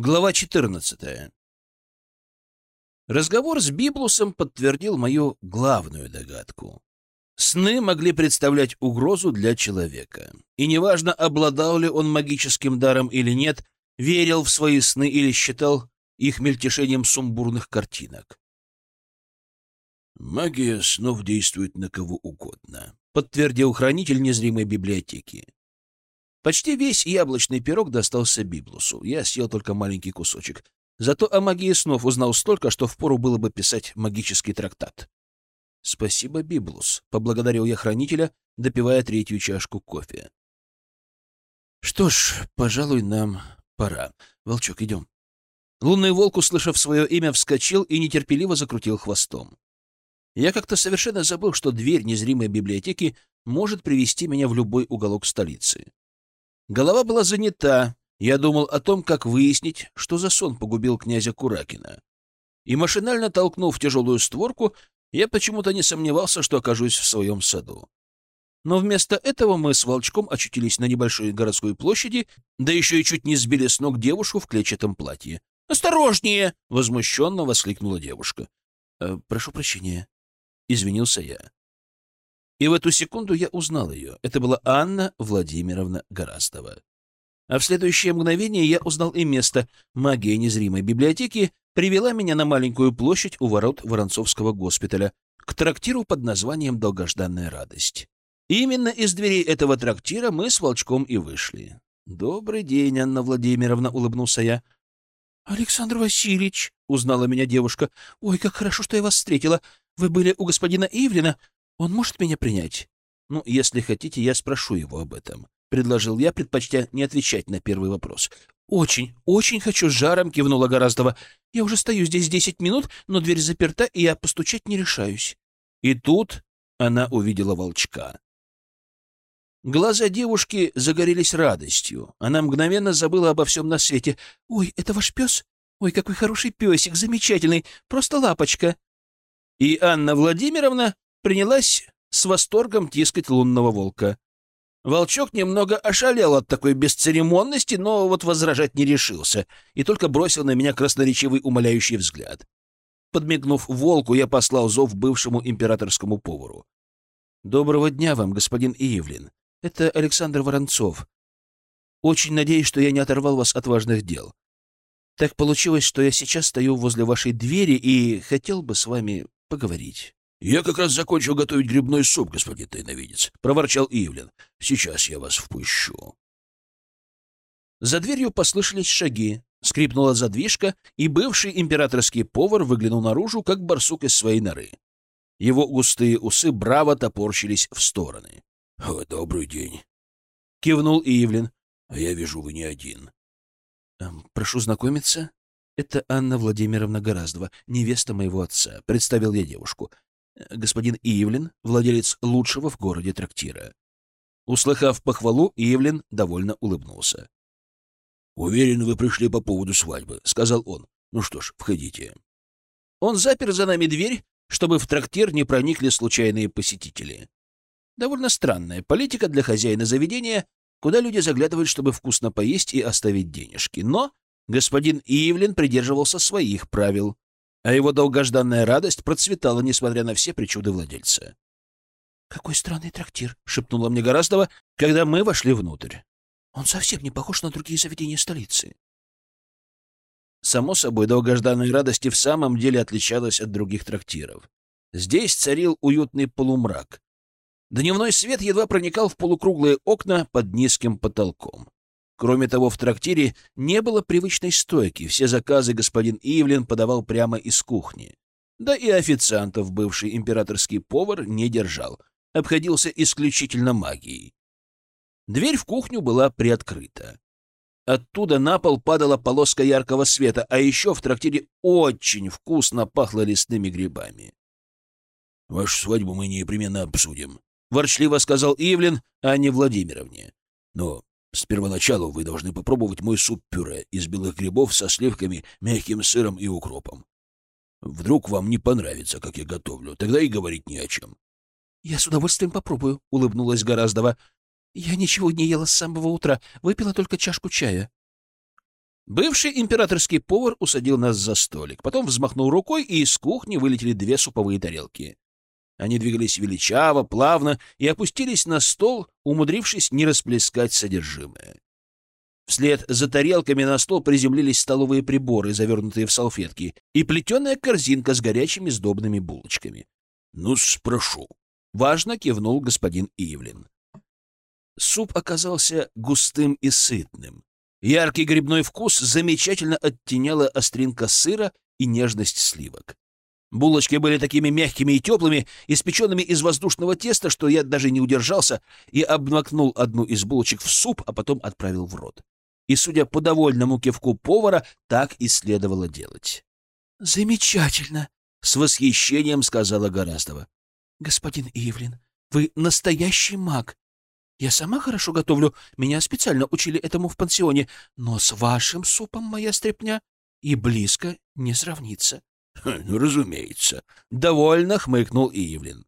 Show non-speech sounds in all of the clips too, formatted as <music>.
Глава 14. Разговор с Библусом подтвердил мою главную догадку. Сны могли представлять угрозу для человека. И неважно, обладал ли он магическим даром или нет, верил в свои сны или считал их мельтешением сумбурных картинок. «Магия снов действует на кого угодно», — подтвердил хранитель незримой библиотеки. Почти весь яблочный пирог достался Библусу. Я съел только маленький кусочек. Зато о магии снов узнал столько, что впору было бы писать магический трактат. «Спасибо, Библус», — поблагодарил я хранителя, допивая третью чашку кофе. «Что ж, пожалуй, нам пора. Волчок, идем». Лунный волк, услышав свое имя, вскочил и нетерпеливо закрутил хвостом. Я как-то совершенно забыл, что дверь незримой библиотеки может привести меня в любой уголок столицы. Голова была занята. Я думал о том, как выяснить, что за сон погубил князя Куракина. И машинально толкнув тяжелую створку, я почему-то не сомневался, что окажусь в своем саду. Но вместо этого мы с Волчком очутились на небольшой городской площади, да еще и чуть не сбили с ног девушку в клетчатом платье. «Осторожнее!» — возмущенно воскликнула девушка. «Э, «Прошу прощения», — извинился я. И в эту секунду я узнал ее. Это была Анна Владимировна Гораздова. А в следующее мгновение я узнал и место. Магия незримой библиотеки привела меня на маленькую площадь у ворот Воронцовского госпиталя, к трактиру под названием «Долгожданная радость». Именно из дверей этого трактира мы с Волчком и вышли. «Добрый день, Анна Владимировна», — улыбнулся я. «Александр Васильевич», — узнала меня девушка. «Ой, как хорошо, что я вас встретила. Вы были у господина Ивлина. Он может меня принять? Ну, если хотите, я спрошу его об этом. Предложил я, предпочтя не отвечать на первый вопрос. «Очень, очень хочу жаром», — кивнула Гораздова. «Я уже стою здесь десять минут, но дверь заперта, и я постучать не решаюсь». И тут она увидела волчка. Глаза девушки загорелись радостью. Она мгновенно забыла обо всем на свете. «Ой, это ваш пес? Ой, какой хороший песик, замечательный, просто лапочка». И Анна Владимировна принялась с восторгом тискать лунного волка. Волчок немного ошалел от такой бесцеремонности, но вот возражать не решился и только бросил на меня красноречивый умоляющий взгляд. Подмигнув волку, я послал зов бывшему императорскому повару. «Доброго дня вам, господин Иевлин. Это Александр Воронцов. Очень надеюсь, что я не оторвал вас от важных дел. Так получилось, что я сейчас стою возле вашей двери и хотел бы с вами поговорить». «Я как раз закончил готовить грибной суп, господин тайновидец», — проворчал Ивлин. «Сейчас я вас впущу». За дверью послышались шаги, скрипнула задвижка, и бывший императорский повар выглянул наружу, как барсук из своей норы. Его густые усы браво топорщились в стороны. «О, добрый день», — кивнул Ивлин. «А я вижу, вы не один». «Эм, «Прошу знакомиться. Это Анна Владимировна Гораздова, невеста моего отца», — представил я девушку господин Ивлин, владелец лучшего в городе трактира. Услыхав похвалу, Ивлин довольно улыбнулся. «Уверен, вы пришли по поводу свадьбы», — сказал он. «Ну что ж, входите». Он запер за нами дверь, чтобы в трактир не проникли случайные посетители. Довольно странная политика для хозяина заведения, куда люди заглядывают, чтобы вкусно поесть и оставить денежки. Но господин Ивлин придерживался своих правил а его долгожданная радость процветала, несмотря на все причуды владельца. «Какой странный трактир!» — шепнула мне Гораздова, когда мы вошли внутрь. «Он совсем не похож на другие заведения столицы». Само собой, долгожданная радость и в самом деле отличалась от других трактиров. Здесь царил уютный полумрак. Дневной свет едва проникал в полукруглые окна под низким потолком. Кроме того, в трактире не было привычной стойки, все заказы господин Ивлин подавал прямо из кухни. Да и официантов бывший императорский повар не держал, обходился исключительно магией. Дверь в кухню была приоткрыта. Оттуда на пол падала полоска яркого света, а еще в трактире очень вкусно пахло лесными грибами. — Вашу свадьбу мы непременно обсудим, — ворчливо сказал Ивлин Анне Владимировне. — Но с первоначалу вы должны попробовать мой суп-пюре из белых грибов со сливками, мягким сыром и укропом. Вдруг вам не понравится, как я готовлю, тогда и говорить не о чем. — Я с удовольствием попробую, — улыбнулась Гораздова. — Я ничего не ела с самого утра, выпила только чашку чая. Бывший императорский повар усадил нас за столик, потом взмахнул рукой, и из кухни вылетели две суповые тарелки. Они двигались величаво, плавно и опустились на стол, умудрившись не расплескать содержимое. Вслед за тарелками на стол приземлились столовые приборы, завернутые в салфетки, и плетеная корзинка с горячими сдобными булочками. — Ну, спрошу. — важно кивнул господин Ивлин. Суп оказался густым и сытным. Яркий грибной вкус замечательно оттеняла остринка сыра и нежность сливок. Булочки были такими мягкими и теплыми, испеченными из воздушного теста, что я даже не удержался и обмакнул одну из булочек в суп, а потом отправил в рот. И, судя по довольному кивку повара, так и следовало делать. — Замечательно! — с восхищением сказала Гораздова. — Господин Ивлин, вы настоящий маг. Я сама хорошо готовлю, меня специально учили этому в пансионе, но с вашим супом моя стряпня и близко не сравнится. — <laughs> Ну, разумеется. Довольно хмыкнул Ивлин.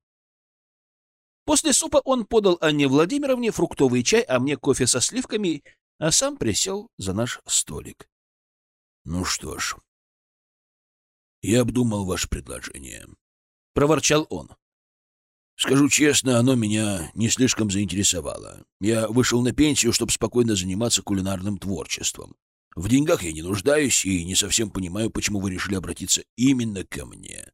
После супа он подал Анне Владимировне фруктовый чай, а мне кофе со сливками, а сам присел за наш столик. — Ну что ж, я обдумал ваше предложение. — проворчал он. Скажу честно, оно меня не слишком заинтересовало. Я вышел на пенсию, чтобы спокойно заниматься кулинарным творчеством. В деньгах я не нуждаюсь и не совсем понимаю, почему вы решили обратиться именно ко мне.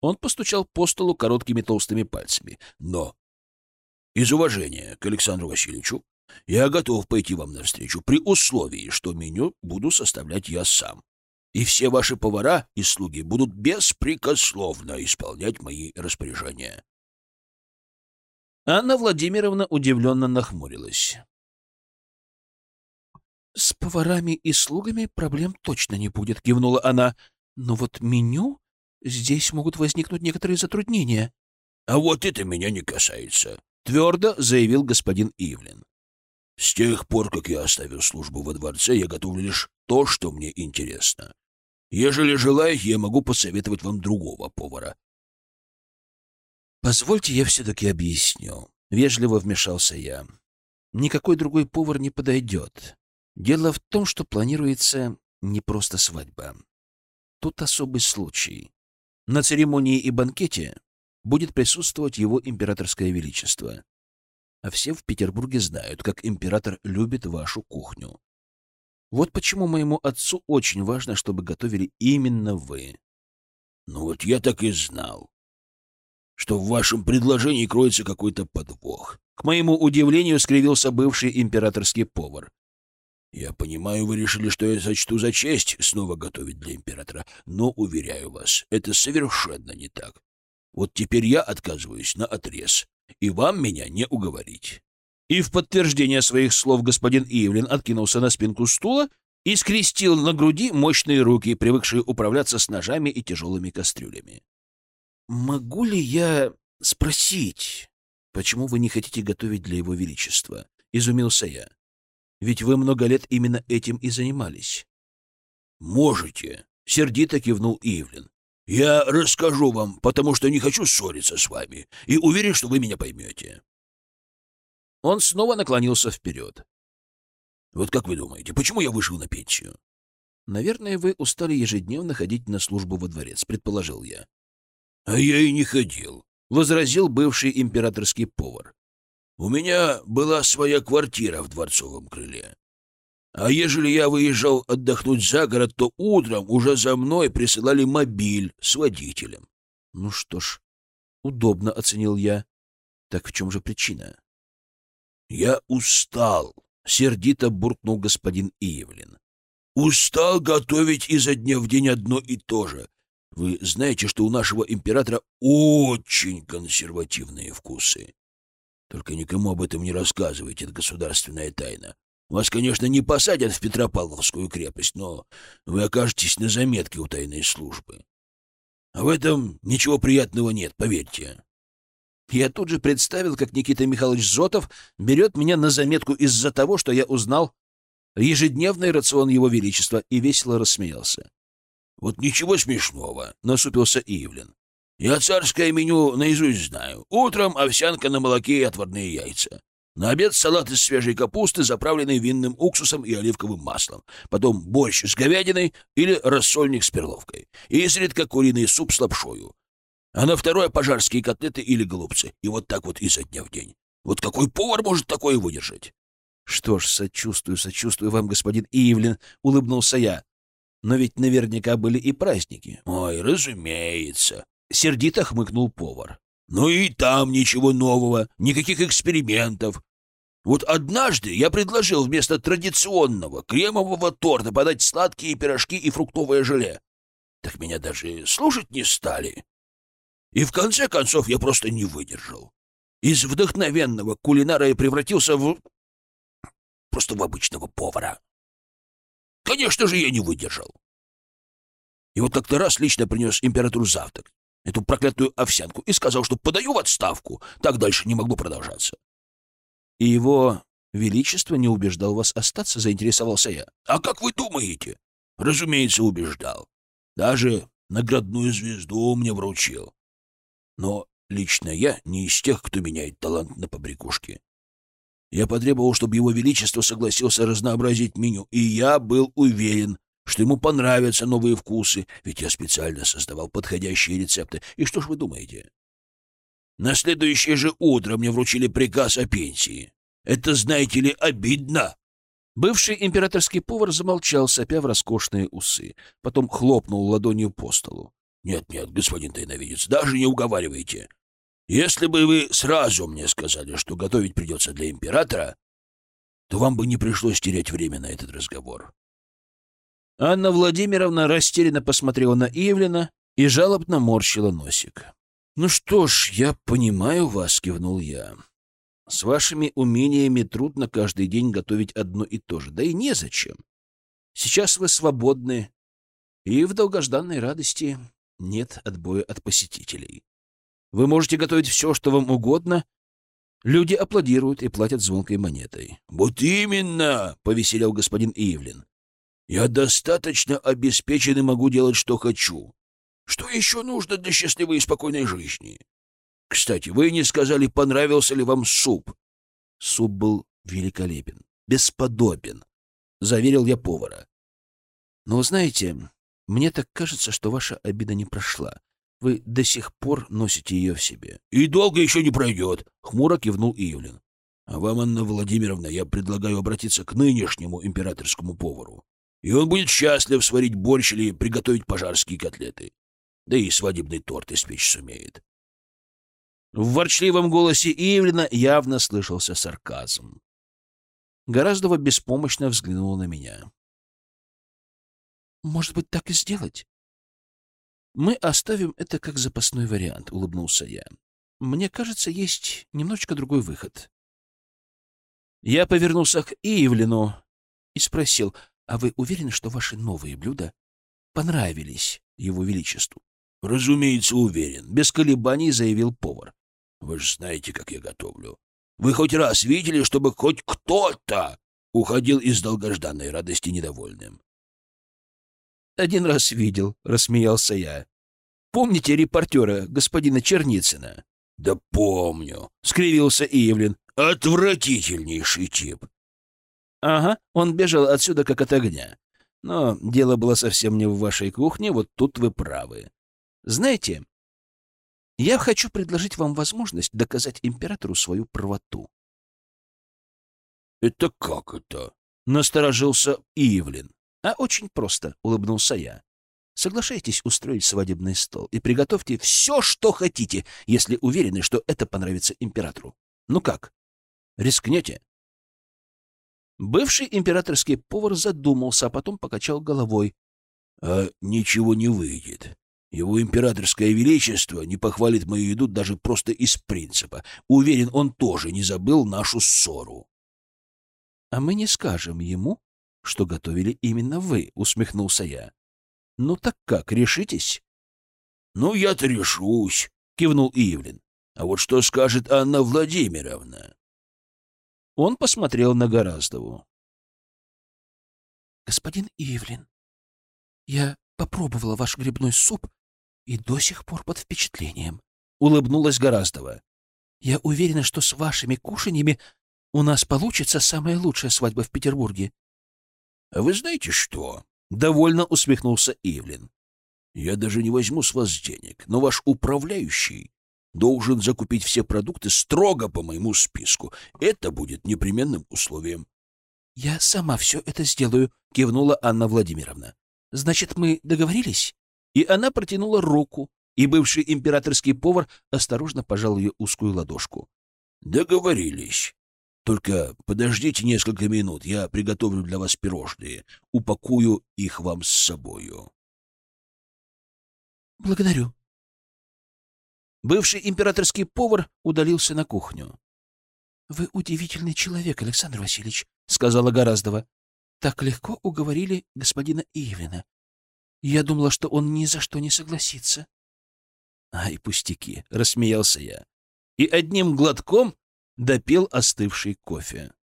Он постучал по столу короткими толстыми пальцами. Но из уважения к Александру Васильевичу я готов пойти вам навстречу при условии, что меню буду составлять я сам. И все ваши повара и слуги будут беспрекословно исполнять мои распоряжения. Анна Владимировна удивленно нахмурилась. «С поварами и слугами проблем точно не будет», — кивнула она. «Но вот меню... Здесь могут возникнуть некоторые затруднения». «А вот это меня не касается», — твердо заявил господин Ивлин. «С тех пор, как я оставил службу во дворце, я готовлю лишь то, что мне интересно. Ежели желаете, я могу посоветовать вам другого повара, «Позвольте, я все-таки объясню». Вежливо вмешался я. «Никакой другой повар не подойдет. Дело в том, что планируется не просто свадьба. Тут особый случай. На церемонии и банкете будет присутствовать его императорское величество. А все в Петербурге знают, как император любит вашу кухню. Вот почему моему отцу очень важно, чтобы готовили именно вы. Ну вот я так и знал что в вашем предложении кроется какой-то подвох. К моему удивлению скривился бывший императорский повар. Я понимаю, вы решили, что я сочту за честь снова готовить для императора, но, уверяю вас, это совершенно не так. Вот теперь я отказываюсь на отрез, и вам меня не уговорить. И в подтверждение своих слов господин Ивлин откинулся на спинку стула и скрестил на груди мощные руки, привыкшие управляться с ножами и тяжелыми кастрюлями. «Могу ли я спросить, почему вы не хотите готовить для его величества?» — изумился я. «Ведь вы много лет именно этим и занимались». «Можете», — сердито кивнул Ивлин. «Я расскажу вам, потому что не хочу ссориться с вами, и уверен, что вы меня поймете». Он снова наклонился вперед. «Вот как вы думаете, почему я вышел на пенсию?» «Наверное, вы устали ежедневно ходить на службу во дворец», — предположил я. — А я и не ходил, — возразил бывший императорский повар. — У меня была своя квартира в дворцовом крыле. А ежели я выезжал отдохнуть за город, то утром уже за мной присылали мобиль с водителем. — Ну что ж, удобно, — оценил я. — Так в чем же причина? — Я устал, — сердито буркнул господин Иевлин. — Устал готовить изо дня в день одно и то же. Вы знаете, что у нашего императора очень консервативные вкусы. Только никому об этом не рассказывайте, это государственная тайна. Вас, конечно, не посадят в Петропавловскую крепость, но вы окажетесь на заметке у тайной службы. А в этом ничего приятного нет, поверьте. Я тут же представил, как Никита Михайлович Зотов берет меня на заметку из-за того, что я узнал ежедневный рацион Его Величества, и весело рассмеялся. Вот ничего смешного, — насупился Ивлин. Я царское меню наизусть знаю. Утром овсянка на молоке и отварные яйца. На обед салат из свежей капусты, заправленный винным уксусом и оливковым маслом. Потом борщ с говядиной или рассольник с перловкой. И изредка куриный суп с лапшою. А на второе пожарские котлеты или голубцы. И вот так вот изо дня в день. Вот какой повар может такое выдержать? — Что ж, сочувствую, сочувствую вам, господин Ивлин, — улыбнулся я. Но ведь наверняка были и праздники. — Ой, разумеется. Сердито хмыкнул повар. Ну и там ничего нового, никаких экспериментов. Вот однажды я предложил вместо традиционного кремового торта подать сладкие пирожки и фруктовое желе. Так меня даже слушать не стали. И в конце концов я просто не выдержал. Из вдохновенного кулинара я превратился в... просто в обычного повара. Конечно же, я не выдержал. И вот как-то раз лично принес императору завтрак эту проклятую овсянку и сказал, что подаю в отставку. Так дальше не могло продолжаться. И его величество не убеждал вас остаться, заинтересовался я. А как вы думаете? Разумеется, убеждал. Даже наградную звезду мне вручил. Но лично я не из тех, кто меняет талант на побрякушке. Я потребовал, чтобы его величество согласился разнообразить меню, и я был уверен, что ему понравятся новые вкусы, ведь я специально создавал подходящие рецепты. И что ж вы думаете? На следующее же утро мне вручили приказ о пенсии. Это, знаете ли, обидно. Бывший императорский повар замолчал, сопя в роскошные усы. Потом хлопнул ладонью по столу. «Нет-нет, господин тайновидец, даже не уговаривайте. Если бы вы сразу мне сказали, что готовить придется для императора, то вам бы не пришлось терять время на этот разговор. Анна Владимировна растерянно посмотрела на Ивлина и жалобно морщила носик. «Ну что ж, я понимаю вас», — кивнул я. «С вашими умениями трудно каждый день готовить одно и то же, да и незачем. Сейчас вы свободны, и в долгожданной радости нет отбоя от посетителей. Вы можете готовить все, что вам угодно. Люди аплодируют и платят звонкой монетой». «Вот именно!» — повеселял господин Ивлин. Я достаточно обеспечен и могу делать, что хочу. Что еще нужно для счастливой и спокойной жизни? Кстати, вы не сказали, понравился ли вам суп. Суп был великолепен, бесподобен, — заверил я повара. Но, знаете, мне так кажется, что ваша обида не прошла. Вы до сих пор носите ее в себе. — И долго еще не пройдет, — хмуро кивнул Июлин. — А вам, Анна Владимировна, я предлагаю обратиться к нынешнему императорскому повару и он будет счастлив сварить борщ или приготовить пожарские котлеты. Да и свадебный торт испечь сумеет. В ворчливом голосе Ивлина явно слышался сарказм. Гораздо беспомощно взглянул на меня. «Может быть, так и сделать?» «Мы оставим это как запасной вариант», — улыбнулся я. «Мне кажется, есть немножечко другой выход». Я повернулся к Ивлину и спросил, а вы уверены, что ваши новые блюда понравились его величеству? Разумеется, уверен, без колебаний заявил повар. Вы же знаете, как я готовлю. Вы хоть раз видели, чтобы хоть кто-то уходил из долгожданной радости недовольным? Один раз видел, рассмеялся я. Помните репортера, господина Черницына? Да помню, скривился Ивлин. Отвратительнейший тип. Ага, он бежал отсюда как от огня. Но дело было совсем не в вашей кухне, вот тут вы правы. Знаете, я хочу предложить вам возможность доказать императору свою правоту. «Это как это?» — насторожился Ивлин. «А очень просто», — улыбнулся я. «Соглашайтесь устроить свадебный стол и приготовьте все, что хотите, если уверены, что это понравится императору. Ну как, рискнете?» Бывший императорский повар задумался, а потом покачал головой. — А ничего не выйдет. Его императорское величество не похвалит мою еду даже просто из принципа. Уверен, он тоже не забыл нашу ссору. — А мы не скажем ему, что готовили именно вы, — усмехнулся я. — Ну так как, решитесь? — Ну, я-то решусь, — кивнул Ивлин. — А вот что скажет Анна Владимировна? Он посмотрел на Гораздову. «Господин Ивлин, я попробовала ваш грибной суп и до сих пор под впечатлением», — улыбнулась Гораздова. «Я уверена, что с вашими кушаньями у нас получится самая лучшая свадьба в Петербурге. А вы знаете что? Довольно усмехнулся Ивлин. Я даже не возьму с вас денег, но ваш управляющий должен закупить все продукты строго по моему списку. Это будет непременным условием. — Я сама все это сделаю, — кивнула Анна Владимировна. — Значит, мы договорились? И она протянула руку, и бывший императорский повар осторожно пожал ее узкую ладошку. — Договорились. Только подождите несколько минут, я приготовлю для вас пирожные, упакую их вам с собою. — Благодарю. Бывший императорский повар удалился на кухню. — Вы удивительный человек, Александр Васильевич, — сказала Гораздова. — Так легко уговорили господина Ивина. Я думала, что он ни за что не согласится. — Ай, пустяки, — рассмеялся я. И одним глотком допил остывший кофе.